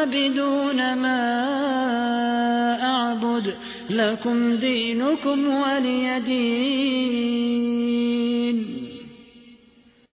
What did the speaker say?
عابدون ما أعبد لكم دينكم ولي دين.